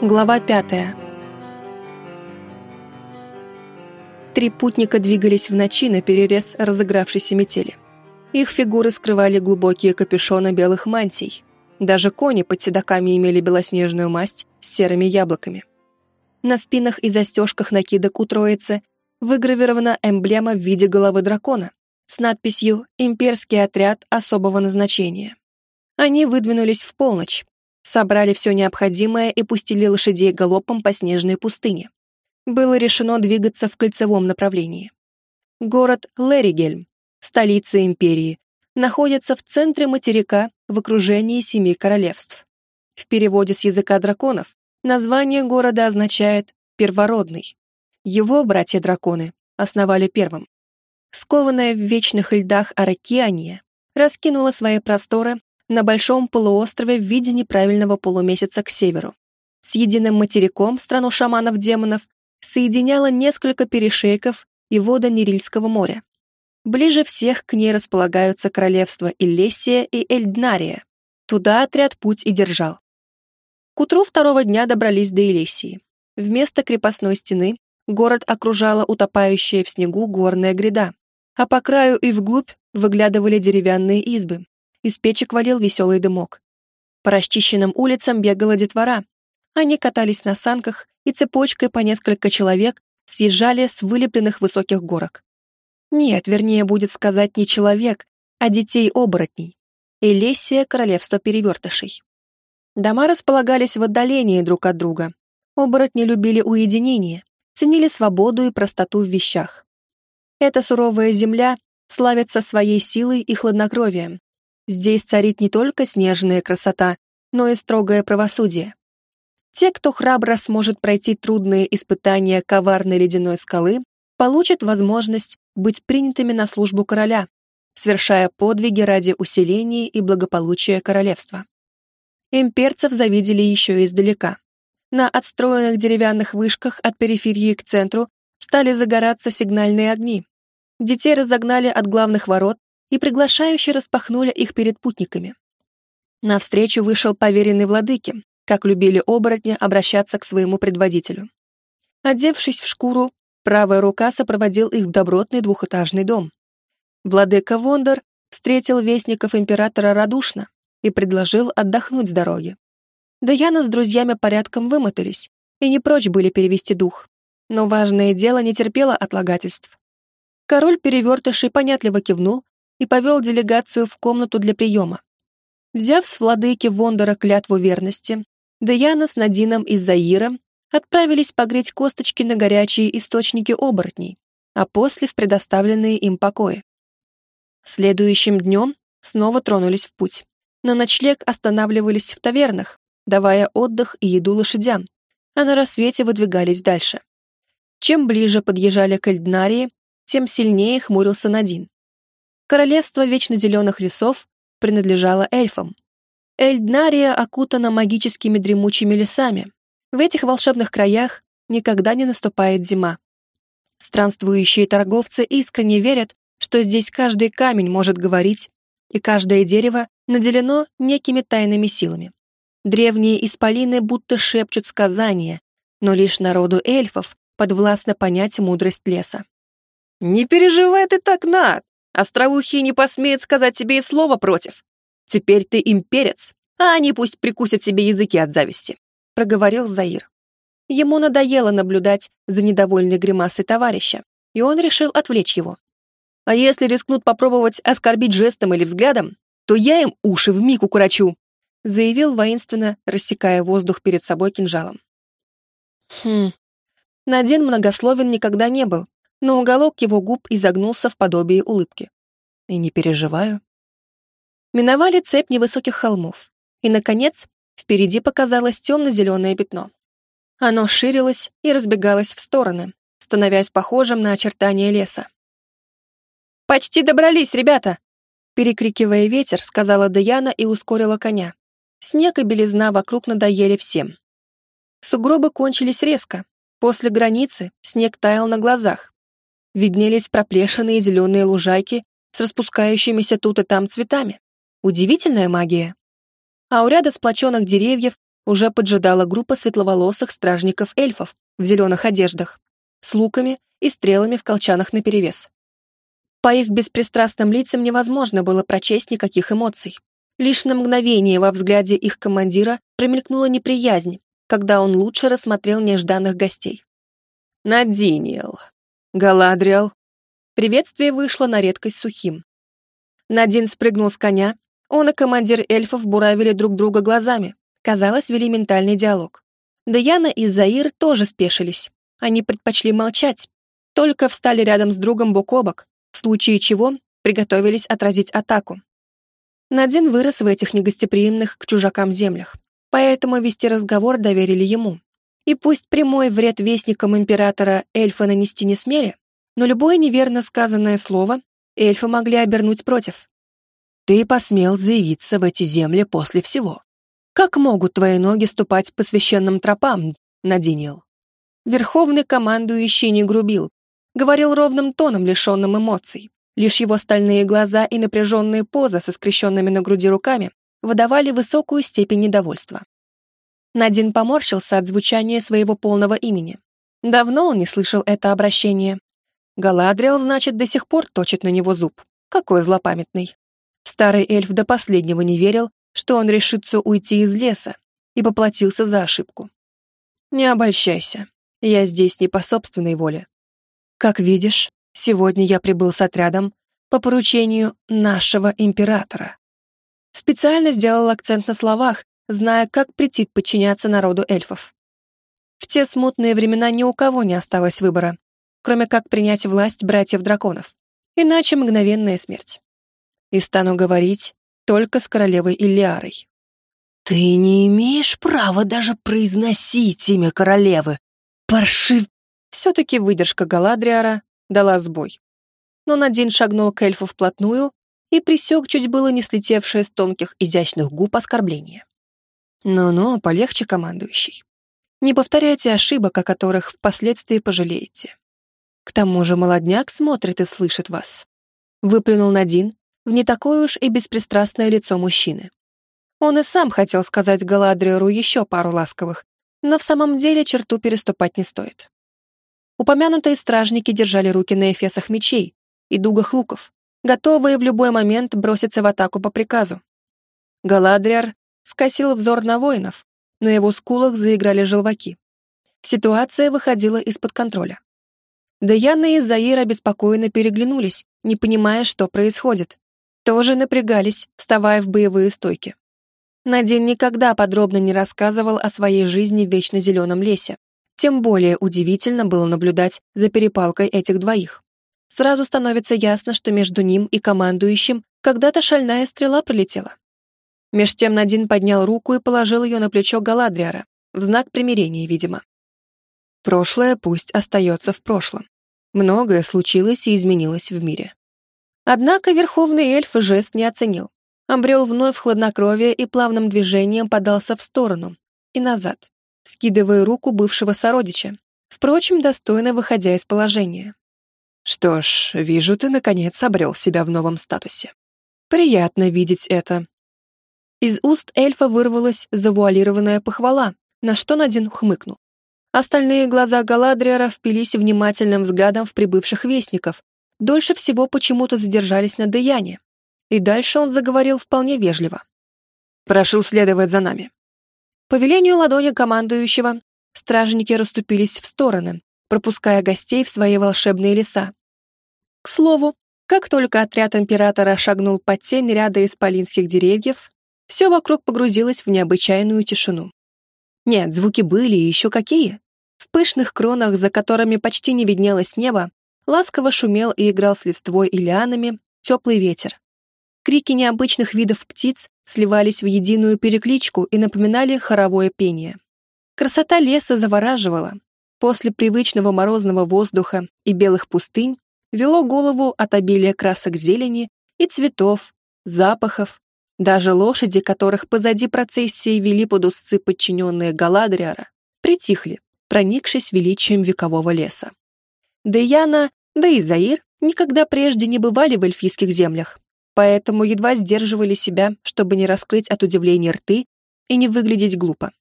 Глава пятая. Три путника двигались в ночи на перерез разыгравшейся метели. Их фигуры скрывали глубокие капюшоны белых мантий. Даже кони под седоками имели белоснежную масть с серыми яблоками. На спинах и застежках накидок у троицы выгравирована эмблема в виде головы дракона с надписью «Имперский отряд особого назначения». Они выдвинулись в полночь, собрали все необходимое и пустили лошадей галопом по снежной пустыне. Было решено двигаться в кольцевом направлении. Город Леригельм, столица империи, находится в центре материка в окружении семи королевств. В переводе с языка драконов название города означает «первородный». Его братья-драконы основали первым. Скованная в вечных льдах Аракиания раскинула свои просторы на большом полуострове в виде неправильного полумесяца к северу. С единым материком страну шаманов-демонов соединяло несколько перешейков и вода Нерильского моря. Ближе всех к ней располагаются королевства Иллесия и Эльднария. Туда отряд путь и держал. К утру второго дня добрались до Илесии. Вместо крепостной стены город окружала утопающая в снегу горная гряда, а по краю и вглубь выглядывали деревянные избы, из печек валил веселый дымок. По расчищенным улицам бегала детвора. Они катались на санках и цепочкой по несколько человек съезжали с вылепленных высоких горок. Нет, вернее, будет сказать не человек, а детей-оборотней. Элесия — королевство перевертышей. Дома располагались в отдалении друг от друга. Оборотни любили уединение, ценили свободу и простоту в вещах. Эта суровая земля славится своей силой и хладнокровием, Здесь царит не только снежная красота, но и строгое правосудие. Те, кто храбро сможет пройти трудные испытания коварной ледяной скалы, получат возможность быть принятыми на службу короля, совершая подвиги ради усиления и благополучия королевства. Имперцев завидели еще издалека. На отстроенных деревянных вышках от периферии к центру стали загораться сигнальные огни. Детей разогнали от главных ворот и приглашающе распахнули их перед путниками. Навстречу вышел поверенный владыке, как любили оборотни обращаться к своему предводителю. Одевшись в шкуру, правая рука сопроводил их в добротный двухэтажный дом. Владыка Вондор встретил вестников императора радушно и предложил отдохнуть с дороги. Даяна с друзьями порядком вымотались и не прочь были перевести дух, но важное дело не терпело отлагательств. Король перевертышей понятливо кивнул и повел делегацию в комнату для приема. Взяв с владыки Вондора клятву верности, Даяна с Надином и Заиром отправились погреть косточки на горячие источники оборотней, а после в предоставленные им покои. Следующим днем снова тронулись в путь, но ночлег останавливались в тавернах, давая отдых и еду лошадям, а на рассвете выдвигались дальше. Чем ближе подъезжали к Эльднарии, тем сильнее хмурился Надин. Королевство вечно зеленых лесов принадлежало эльфам. Эльднария окутана магическими дремучими лесами. В этих волшебных краях никогда не наступает зима. Странствующие торговцы искренне верят, что здесь каждый камень может говорить, и каждое дерево наделено некими тайными силами. Древние исполины будто шепчут сказания, но лишь народу эльфов подвластно понять мудрость леса. «Не переживай ты так, Над! Остроухие не посмеют сказать тебе и слова против. Теперь ты имперец, а они пусть прикусят себе языки от зависти», — проговорил Заир. Ему надоело наблюдать за недовольной гримасой товарища, и он решил отвлечь его. «А если рискнут попробовать оскорбить жестом или взглядом, то я им уши вмиг укорочу», — заявил воинственно, рассекая воздух перед собой кинжалом. Хм, Надин многословен никогда не был, но уголок его губ изогнулся в подобие улыбки. И не переживаю. Миновали цепь невысоких холмов, и, наконец, впереди показалось темно-зеленое пятно. Оно ширилось и разбегалось в стороны, становясь похожим на очертания леса. «Почти добрались, ребята!» Перекрикивая ветер, сказала Даяна и ускорила коня. Снег и белизна вокруг надоели всем. Сугробы кончились резко. После границы снег таял на глазах, виднелись проплешенные зеленые лужайки с распускающимися тут и там цветами. Удивительная магия. А у ряда сплоченных деревьев уже поджидала группа светловолосых стражников-эльфов в зеленых одеждах, с луками и стрелами в колчанах наперевес. По их беспристрастным лицам невозможно было прочесть никаких эмоций. Лишь на мгновение во взгляде их командира промелькнула неприязнь, когда он лучше рассмотрел нежданных гостей. «Надиниэл», «Галадриэл». Приветствие вышло на редкость сухим. Надин спрыгнул с коня, он и командир эльфов буравили друг друга глазами. Казалось, вели ментальный диалог. Даяна и Заир тоже спешились. Они предпочли молчать, только встали рядом с другом бок о бок, в случае чего приготовились отразить атаку. Надин вырос в этих негостеприимных к чужакам землях, поэтому вести разговор доверили ему. И пусть прямой вред вестникам императора эльфы нанести не смели, но любое неверно сказанное слово эльфы могли обернуть против. «Ты посмел заявиться в эти земли после всего. Как могут твои ноги ступать по священным тропам, Надинил?» Верховный командующий не грубил, говорил ровным тоном, лишенным эмоций. Лишь его стальные глаза и напряженные позы со скрещенными на груди руками выдавали высокую степень недовольства. Надин поморщился от звучания своего полного имени. Давно он не слышал это обращение. Галадриэл, значит, до сих пор точит на него зуб. Какой злопамятный. Старый эльф до последнего не верил, что он решится уйти из леса, и поплатился за ошибку. Не обольщайся. Я здесь не по собственной воле. Как видишь, сегодня я прибыл с отрядом по поручению нашего императора. Специально сделал акцент на словах, зная, как претит подчиняться народу эльфов. В те смутные времена ни у кого не осталось выбора, кроме как принять власть братьев-драконов. Иначе мгновенная смерть. И стану говорить только с королевой Иллиарой. «Ты не имеешь права даже произносить имя королевы, паршив...» Все-таки выдержка Галадриара дала сбой. Но Надин шагнул к эльфу вплотную и присек чуть было не слетевшее с тонких изящных губ оскорбление. «Ну-ну, полегче, командующий. Не повторяйте ошибок, о которых впоследствии пожалеете. К тому же молодняк смотрит и слышит вас». Выплюнул Надин в не такое уж и беспристрастное лицо мужчины. Он и сам хотел сказать Галадриору еще пару ласковых, но в самом деле черту переступать не стоит. Упомянутые стражники держали руки на эфесах мечей и дугах луков, готовые в любой момент броситься в атаку по приказу. Галадриар скосил взор на воинов, на его скулах заиграли желваки. Ситуация выходила из-под контроля. Даяна и Заира беспокойно переглянулись, не понимая, что происходит. Тоже напрягались, вставая в боевые стойки. Надин никогда подробно не рассказывал о своей жизни в вечно зеленом лесе. Тем более удивительно было наблюдать за перепалкой этих двоих. Сразу становится ясно, что между ним и командующим когда-то шальная стрела пролетела. Меж тем Надин поднял руку и положил ее на плечо Галадриара, в знак примирения, видимо. Прошлое пусть остается в прошлом. Многое случилось и изменилось в мире. Однако Верховный Эльф жест не оценил обрел вновь хладнокровие и плавным движением подался в сторону и назад, скидывая руку бывшего сородича, впрочем, достойно выходя из положения. «Что ж, вижу, ты, наконец, обрел себя в новом статусе. Приятно видеть это». Из уст эльфа вырвалась завуалированная похвала, на что Надин хмыкнул. Остальные глаза Галадриара впились внимательным взглядом в прибывших вестников, дольше всего почему-то задержались на Деяне, и дальше он заговорил вполне вежливо. «Прошу следовать за нами». По велению ладони командующего стражники расступились в стороны, пропуская гостей в свои волшебные леса. К слову, как только отряд императора шагнул под тень ряда исполинских деревьев, все вокруг погрузилось в необычайную тишину. Нет, звуки были и еще какие. В пышных кронах, за которыми почти не виднелось небо, ласково шумел и играл с листвой и лианами теплый ветер. Крики необычных видов птиц сливались в единую перекличку и напоминали хоровое пение. Красота леса завораживала. После привычного морозного воздуха и белых пустынь вело голову от обилия красок зелени и цветов, запахов. Даже лошади, которых позади процессии вели под узцы подчиненные Галадриара, притихли, проникшись величием векового леса. Деяна, да и Заир никогда прежде не бывали в эльфийских землях, поэтому едва сдерживали себя, чтобы не раскрыть от удивления рты и не выглядеть глупо.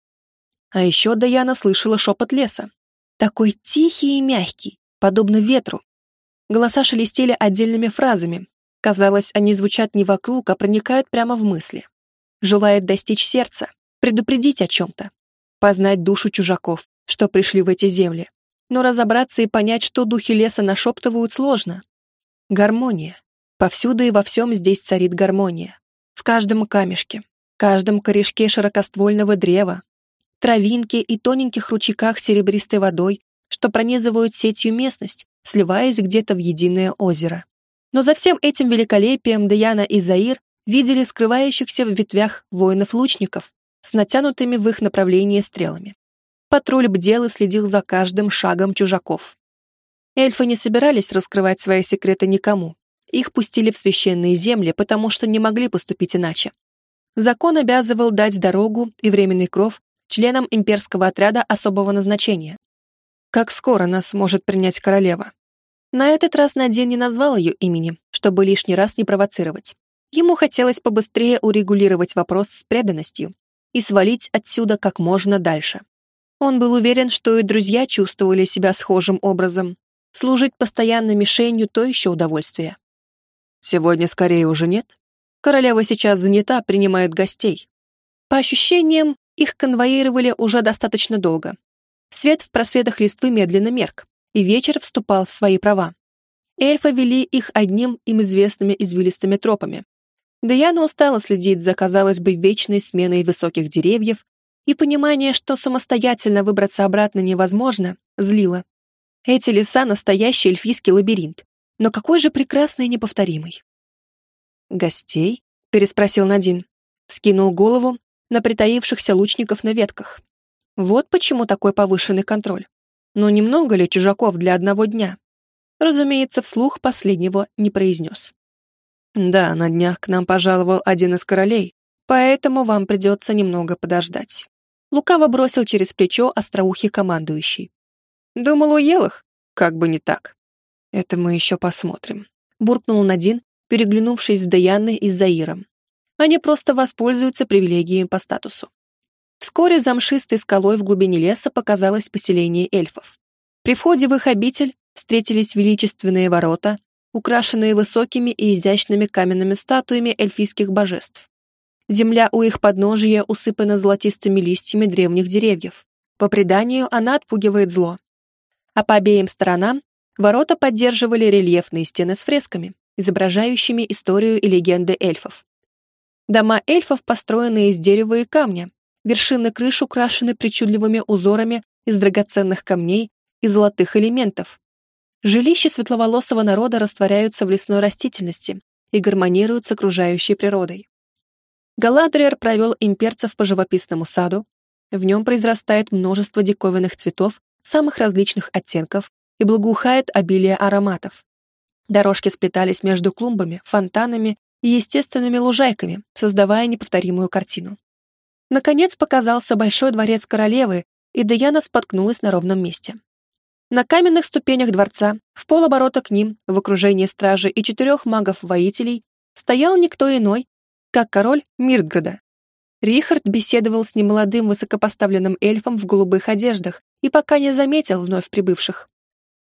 А еще Даяна слышала шепот леса. Такой тихий и мягкий, подобно ветру. Голоса шелестели отдельными фразами. Казалось, они звучат не вокруг, а проникают прямо в мысли. Желает достичь сердца, предупредить о чем-то, познать душу чужаков, что пришли в эти земли. Но разобраться и понять, что духи леса нашептывают, сложно. Гармония. Повсюду и во всем здесь царит гармония. В каждом камешке, каждом корешке широкоствольного древа, травинке и тоненьких ручейках серебристой водой, что пронизывают сетью местность, сливаясь где-то в единое озеро. Но за всем этим великолепием Даяна и Заир видели скрывающихся в ветвях воинов-лучников с натянутыми в их направлении стрелами. Патруль бдел и следил за каждым шагом чужаков. Эльфы не собирались раскрывать свои секреты никому. Их пустили в священные земли, потому что не могли поступить иначе. Закон обязывал дать дорогу и временный кров членам имперского отряда особого назначения. Как скоро нас может принять королева? На этот раз Надин не назвал ее имени, чтобы лишний раз не провоцировать. Ему хотелось побыстрее урегулировать вопрос с преданностью и свалить отсюда как можно дальше. Он был уверен, что и друзья чувствовали себя схожим образом. Служить постоянной мишенью – то еще удовольствие. Сегодня скорее уже нет. Королева сейчас занята, принимает гостей. По ощущениям, их конвоировали уже достаточно долго. Свет в просветах листвы медленно мерк, и вечер вступал в свои права. Эльфы вели их одним им известными извилистыми тропами. Даяна устала следить за, казалось бы, вечной сменой высоких деревьев, и понимание, что самостоятельно выбраться обратно невозможно, злило. Эти леса — настоящий эльфийский лабиринт, но какой же прекрасный и неповторимый. «Гостей?» — переспросил Надин. Скинул голову на притаившихся лучников на ветках. Вот почему такой повышенный контроль. Но немного ли чужаков для одного дня? Разумеется, вслух последнего не произнес. Да, на днях к нам пожаловал один из королей, поэтому вам придется немного подождать. Лукаво бросил через плечо остроухий командующий. Думал, уел их? Как бы не так. Это мы еще посмотрим. Буркнул Надин, переглянувшись с Даяной и с Заиром. Они просто воспользуются привилегиями по статусу. Вскоре за мшистой скалой в глубине леса показалось поселение эльфов. При входе в их обитель встретились величественные ворота, украшенные высокими и изящными каменными статуями эльфийских божеств. Земля у их подножия усыпана золотистыми листьями древних деревьев. По преданию, она отпугивает зло. А по обеим сторонам ворота поддерживали рельефные стены с фресками, изображающими историю и легенды эльфов. Дома эльфов построены из дерева и камня, вершины крыш украшены причудливыми узорами из драгоценных камней и золотых элементов. Жилища светловолосого народа растворяются в лесной растительности и гармонируют с окружающей природой. Галадриер провел имперцев по живописному саду. В нем произрастает множество диковинных цветов самых различных оттенков и благоухает обилие ароматов. Дорожки сплетались между клумбами, фонтанами и естественными лужайками, создавая неповторимую картину. Наконец показался большой дворец королевы, и Даяна споткнулась на ровном месте. На каменных ступенях дворца, в полоборота к ним, в окружении стражи и четырех магов-воителей, стоял никто иной, как король Миртграда. Рихард беседовал с немолодым высокопоставленным эльфом в голубых одеждах и пока не заметил вновь прибывших.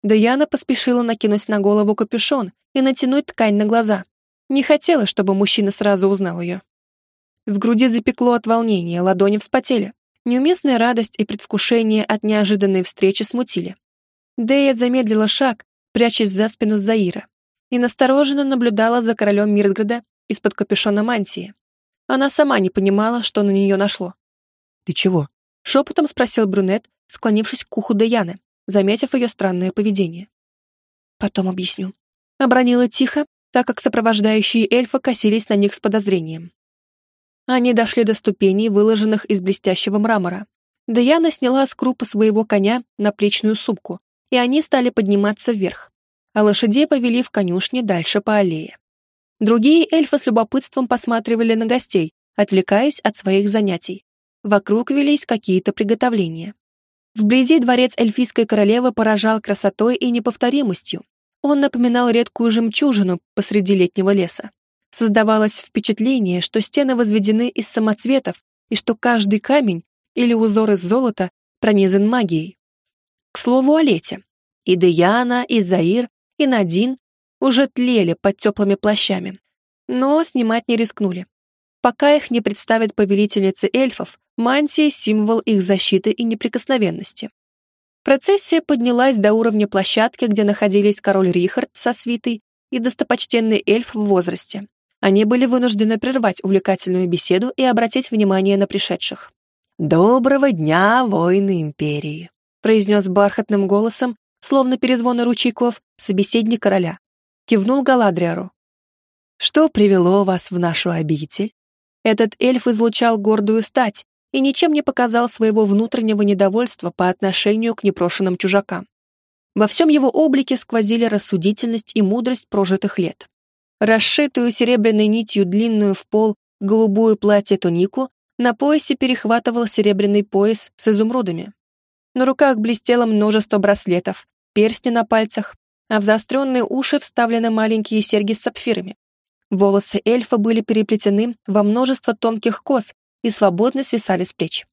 Даяна поспешила накинуть на голову капюшон и натянуть ткань на глаза. Не хотела, чтобы мужчина сразу узнал ее. В груди запекло от волнения, ладони вспотели. Неуместная радость и предвкушение от неожиданной встречи смутили. Дея замедлила шаг, прячась за спину Заира, и настороженно наблюдала за королем Мирграда из-под капюшона мантии. Она сама не понимала, что на нее нашло. «Ты чего?» — шепотом спросил брюнет, склонившись к уху Даяны, заметив ее странное поведение. «Потом объясню». Обронила тихо, так как сопровождающие эльфа косились на них с подозрением. Они дошли до ступеней, выложенных из блестящего мрамора. Даяна сняла с крупа своего коня на плечную сумку, и они стали подниматься вверх, а лошадей повели в конюшне дальше по аллее. Другие эльфы с любопытством посматривали на гостей, отвлекаясь от своих занятий. Вокруг велись какие-то приготовления. Вблизи дворец эльфийской королевы поражал красотой и неповторимостью. Он напоминал редкую жемчужину посреди летнего леса. Создавалось впечатление, что стены возведены из самоцветов и что каждый камень или узор из золота пронизан магией. К слову о лете. И Деяна, и Заир, и Надин уже тлели под теплыми плащами, но снимать не рискнули. Пока их не представят повелительницы эльфов, мантии — символ их защиты и неприкосновенности. Процессия поднялась до уровня площадки, где находились король Рихард со свитой и достопочтенный эльф в возрасте. Они были вынуждены прервать увлекательную беседу и обратить внимание на пришедших. «Доброго дня, воины Империи!» произнес бархатным голосом, словно перезвоны ручейков, собеседник короля. Кивнул Галадриару. «Что привело вас в нашу обитель?» Этот эльф излучал гордую стать и ничем не показал своего внутреннего недовольства по отношению к непрошенным чужакам. Во всем его облике сквозили рассудительность и мудрость прожитых лет расшитую серебряной нитью длинную в пол голубую платье-тунику, на поясе перехватывал серебряный пояс с изумрудами. На руках блестело множество браслетов, перстни на пальцах, а в заостренные уши вставлены маленькие серьги с сапфирами. Волосы эльфа были переплетены во множество тонких кос и свободно свисали с плеч.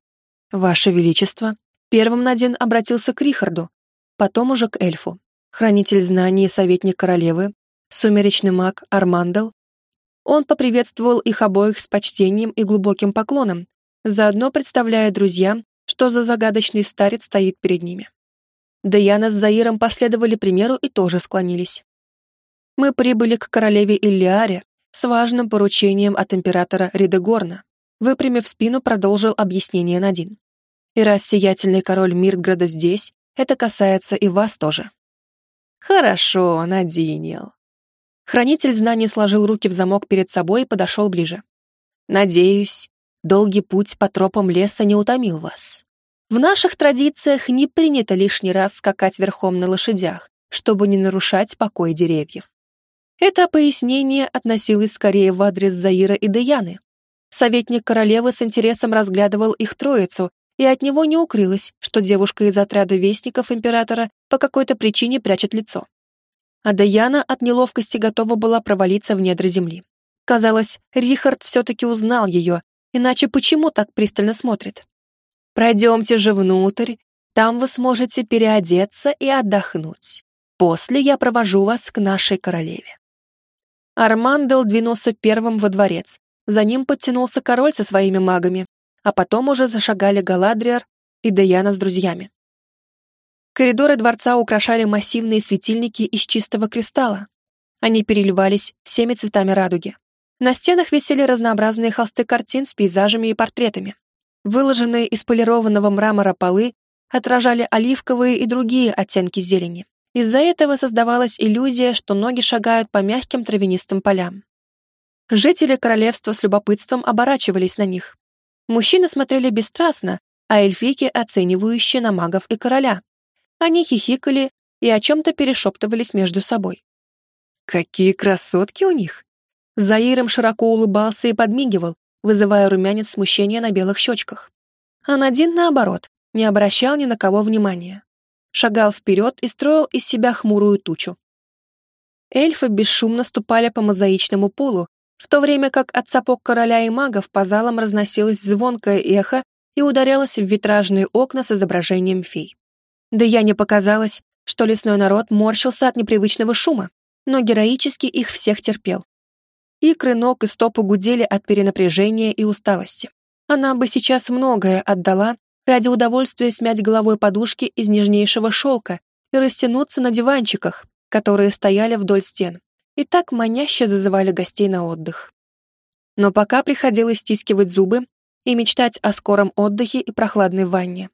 «Ваше Величество!» Первым Надин обратился к Рихарду, потом уже к эльфу. Хранитель знаний и советник королевы сумеречный маг Армандел. Он поприветствовал их обоих с почтением и глубоким поклоном, заодно представляя друзьям, что за загадочный старец стоит перед ними. Даяна с Заиром последовали примеру и тоже склонились. Мы прибыли к королеве Иллиаре с важным поручением от императора Ридегорна. Выпрямив спину, продолжил объяснение Надин. И раз сиятельный король Миртграда здесь, это касается и вас тоже. Хорошо, Надинил. Хранитель знаний сложил руки в замок перед собой и подошел ближе. «Надеюсь, долгий путь по тропам леса не утомил вас. В наших традициях не принято лишний раз скакать верхом на лошадях, чтобы не нарушать покой деревьев». Это пояснение относилось скорее в адрес Заира и Деяны. Советник королевы с интересом разглядывал их троицу, и от него не укрылось, что девушка из отряда вестников императора по какой-то причине прячет лицо а Даяна от неловкости готова была провалиться в недра земли. Казалось, Рихард все-таки узнал ее, иначе почему так пристально смотрит? «Пройдемте же внутрь, там вы сможете переодеться и отдохнуть. После я провожу вас к нашей королеве». Армандел двинулся первым во дворец, за ним подтянулся король со своими магами, а потом уже зашагали Галадриар и Даяна с друзьями. Коридоры дворца украшали массивные светильники из чистого кристалла. Они переливались всеми цветами радуги. На стенах висели разнообразные холсты картин с пейзажами и портретами. Выложенные из полированного мрамора полы отражали оливковые и другие оттенки зелени. Из-за этого создавалась иллюзия, что ноги шагают по мягким травянистым полям. Жители королевства с любопытством оборачивались на них. Мужчины смотрели бесстрастно, а эльфийки оценивающие на магов и короля. Они хихикали и о чем-то перешептывались между собой. «Какие красотки у них!» Заиром широко улыбался и подмигивал, вызывая румянец смущения на белых щечках. А Надин, наоборот, не обращал ни на кого внимания. Шагал вперед и строил из себя хмурую тучу. Эльфы бесшумно ступали по мозаичному полу, в то время как от сапог короля и магов по залам разносилось звонкое эхо и ударялось в витражные окна с изображением фей. Да я не показалось, что лесной народ морщился от непривычного шума, но героически их всех терпел. Икры ног и стопы гудели от перенапряжения и усталости. Она бы сейчас многое отдала ради удовольствия смять головой подушки из нежнейшего шелка и растянуться на диванчиках, которые стояли вдоль стен, и так маняще зазывали гостей на отдых. Но пока приходилось стискивать зубы и мечтать о скором отдыхе и прохладной ванне.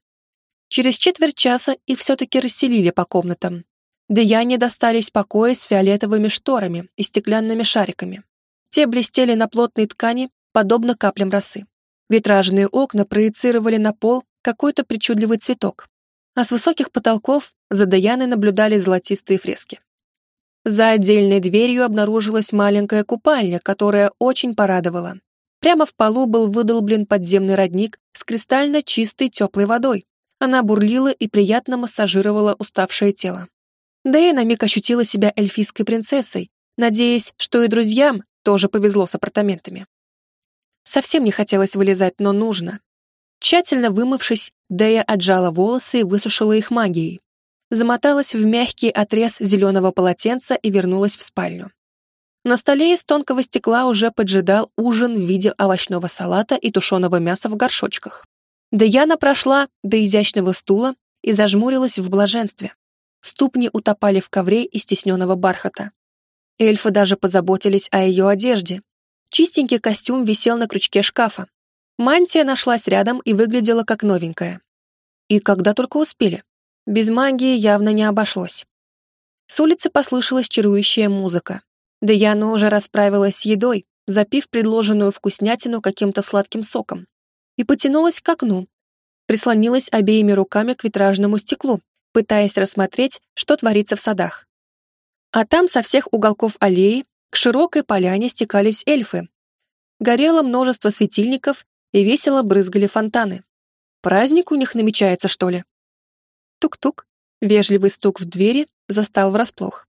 Через четверть часа их все-таки расселили по комнатам. Деяне достались покои с фиолетовыми шторами и стеклянными шариками. Те блестели на плотной ткани, подобно каплям росы. Витражные окна проецировали на пол какой-то причудливый цветок, а с высоких потолков за Даяной наблюдали золотистые фрески. За отдельной дверью обнаружилась маленькая купальня, которая очень порадовала. Прямо в полу был выдолблен подземный родник с кристально чистой теплой водой, она бурлила и приятно массажировала уставшее тело. Дэя на миг ощутила себя эльфийской принцессой, надеясь, что и друзьям тоже повезло с апартаментами. Совсем не хотелось вылезать, но нужно. Тщательно вымывшись, Дея отжала волосы и высушила их магией. Замоталась в мягкий отрез зеленого полотенца и вернулась в спальню. На столе из тонкого стекла уже поджидал ужин в виде овощного салата и тушеного мяса в горшочках. Даяна прошла до изящного стула и зажмурилась в блаженстве. Ступни утопали в ковре из стесненного бархата. Эльфы даже позаботились о ее одежде. Чистенький костюм висел на крючке шкафа. Мантия нашлась рядом и выглядела как новенькая. И когда только успели. Без магии явно не обошлось. С улицы послышалась чарующая музыка. Даяна уже расправилась с едой, запив предложенную вкуснятину каким-то сладким соком, и потянулась к окну. Прислонилась обеими руками к витражному стеклу, пытаясь рассмотреть, что творится в садах. А там со всех уголков аллеи к широкой поляне стекались эльфы. Горело множество светильников и весело брызгали фонтаны. Праздник у них намечается, что ли? Тук-тук. Вежливый стук в двери застал врасплох.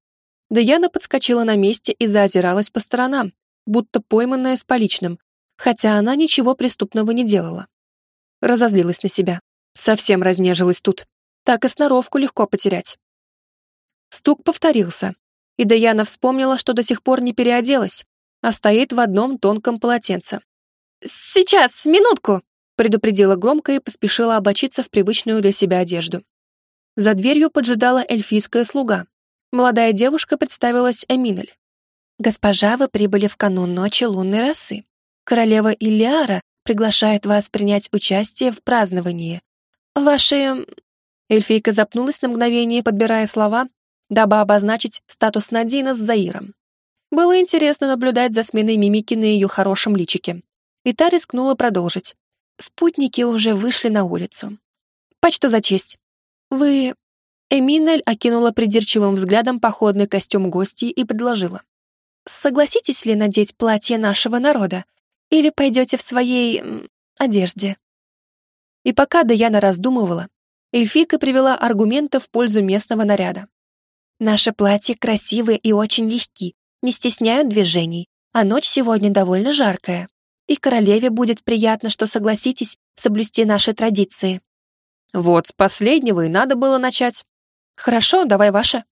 Даяна подскочила на месте и заозиралась по сторонам, будто пойманная с поличным, хотя она ничего преступного не делала. Разозлилась на себя. Совсем разнежилась тут. Так и сноровку легко потерять. Стук повторился, и Даяна вспомнила, что до сих пор не переоделась, а стоит в одном тонком полотенце. «Сейчас, минутку!» предупредила громко и поспешила облачиться в привычную для себя одежду. За дверью поджидала эльфийская слуга, Молодая девушка представилась Эминель. «Госпожа, вы прибыли в канун ночи лунной росы. Королева Иллиара приглашает вас принять участие в праздновании. Ваши...» Эльфийка запнулась на мгновение, подбирая слова, дабы обозначить статус Надина с Заиром. Было интересно наблюдать за сменой мимики на ее хорошем личике. И та рискнула продолжить. Спутники уже вышли на улицу. «Почту за честь. Вы Эминель окинула придирчивым взглядом походный костюм гостей и предложила. «Согласитесь ли надеть платье нашего народа? Или пойдете в своей... одежде?» И пока Даяна раздумывала, эльфийка привела аргументы в пользу местного наряда. «Наши платья красивые и очень легки, не стесняют движений, а ночь сегодня довольно жаркая. И королеве будет приятно, что согласитесь соблюсти наши традиции». «Вот с последнего и надо было начать», «Хорошо, давай ваша».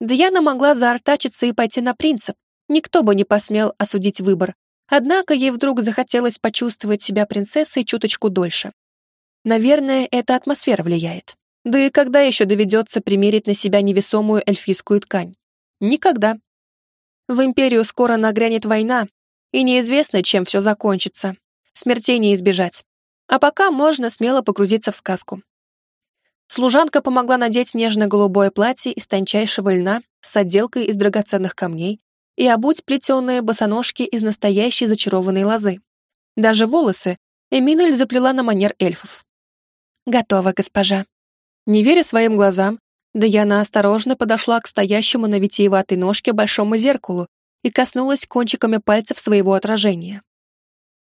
Дьяна могла заортачиться и пойти на принцип. Никто бы не посмел осудить выбор. Однако ей вдруг захотелось почувствовать себя принцессой чуточку дольше. Наверное, эта атмосфера влияет. Да и когда еще доведется примерить на себя невесомую эльфийскую ткань? Никогда. В империю скоро нагрянет война, и неизвестно, чем все закончится. Смертей не избежать. А пока можно смело погрузиться в сказку. Служанка помогла надеть нежно-голубое платье из тончайшего льна с отделкой из драгоценных камней и обуть плетеные босоножки из настоящей зачарованной лозы. Даже волосы Эминель заплела на манер эльфов. «Готово, госпожа». Не веря своим глазам, Даяна осторожно подошла к стоящему на витиеватой ножке большому зеркалу и коснулась кончиками пальцев своего отражения.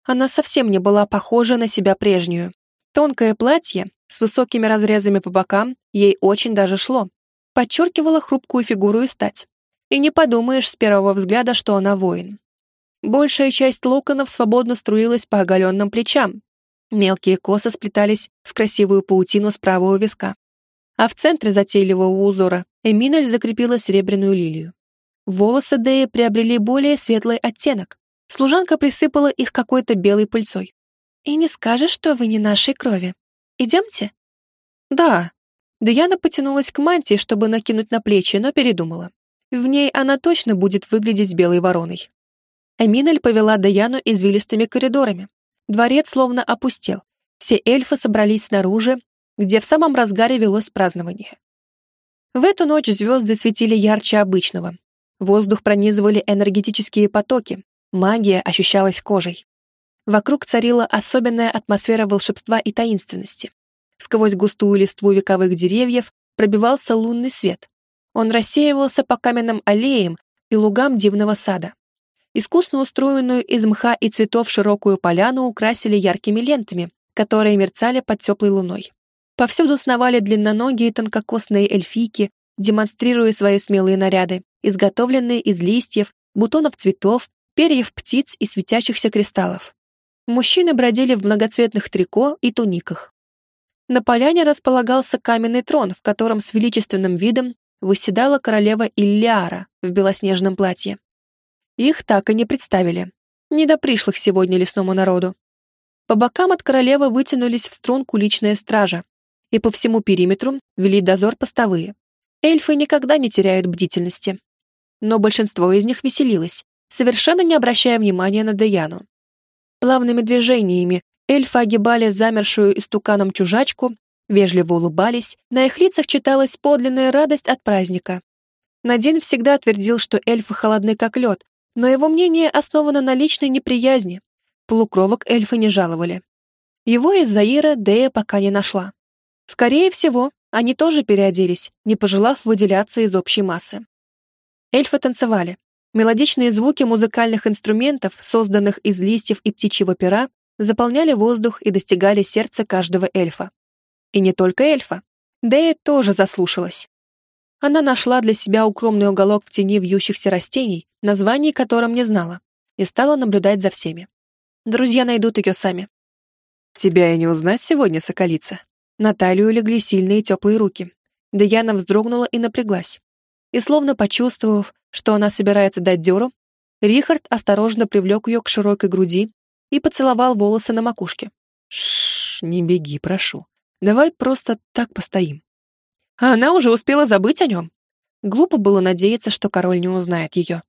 Она совсем не была похожа на себя прежнюю. Тонкое платье с высокими разрезами по бокам ей очень даже шло. Подчеркивала хрупкую фигуру и стать. И не подумаешь с первого взгляда, что она воин. Большая часть локонов свободно струилась по оголенным плечам. Мелкие косы сплетались в красивую паутину с правого виска. А в центре затейливого узора Эминель закрепила серебряную лилию. Волосы Деи приобрели более светлый оттенок. Служанка присыпала их какой-то белой пыльцой. «И не скажешь, что вы не нашей крови», Идемте?» «Да». Даяна потянулась к мантии, чтобы накинуть на плечи, но передумала. В ней она точно будет выглядеть белой вороной. Эминель повела Даяну извилистыми коридорами. Дворец словно опустел. Все эльфы собрались снаружи, где в самом разгаре велось празднование. В эту ночь звезды светили ярче обычного. Воздух пронизывали энергетические потоки, магия ощущалась кожей. Вокруг царила особенная атмосфера волшебства и таинственности. Сквозь густую листву вековых деревьев пробивался лунный свет. Он рассеивался по каменным аллеям и лугам дивного сада. Искусно устроенную из мха и цветов широкую поляну украсили яркими лентами, которые мерцали под теплой луной. Повсюду сновали длинноногие тонкокосные эльфийки, демонстрируя свои смелые наряды, изготовленные из листьев, бутонов цветов, перьев птиц и светящихся кристаллов. Мужчины бродили в многоцветных трико и туниках. На поляне располагался каменный трон, в котором с величественным видом выседала королева Иллиара в белоснежном платье. Их так и не представили. Не до пришлых сегодня лесному народу. По бокам от королевы вытянулись в струнку личная стража, и по всему периметру вели дозор постовые. Эльфы никогда не теряют бдительности. Но большинство из них веселилось, совершенно не обращая внимания на Деяну. Плавными движениями эльфы огибали замершую истуканом чужачку, вежливо улыбались, на их лицах читалась подлинная радость от праздника. Надин всегда твердил, что эльфы холодны как лед, но его мнение основано на личной неприязни. Полукровок эльфы не жаловали. Его из Заира Дея пока не нашла. Скорее всего, они тоже переоделись, не пожелав выделяться из общей массы. Эльфы танцевали. Мелодичные звуки музыкальных инструментов, созданных из листьев и птичьего пера, заполняли воздух и достигали сердца каждого эльфа. И не только эльфа. Дея тоже заслушалась. Она нашла для себя укромный уголок в тени вьющихся растений, названий которым не знала, и стала наблюдать за всеми. Друзья найдут ее сами. «Тебя и не узнать сегодня, соколица», на талию легли сильные теплые руки. Деяна вздрогнула и напряглась. И словно почувствовав, что она собирается дать дёру, Рихард осторожно привлек ее к широкой груди и поцеловал волосы на макушке. Шш, не беги, прошу. Давай просто так постоим. А она уже успела забыть о нем. Глупо было надеяться, что король не узнает ее.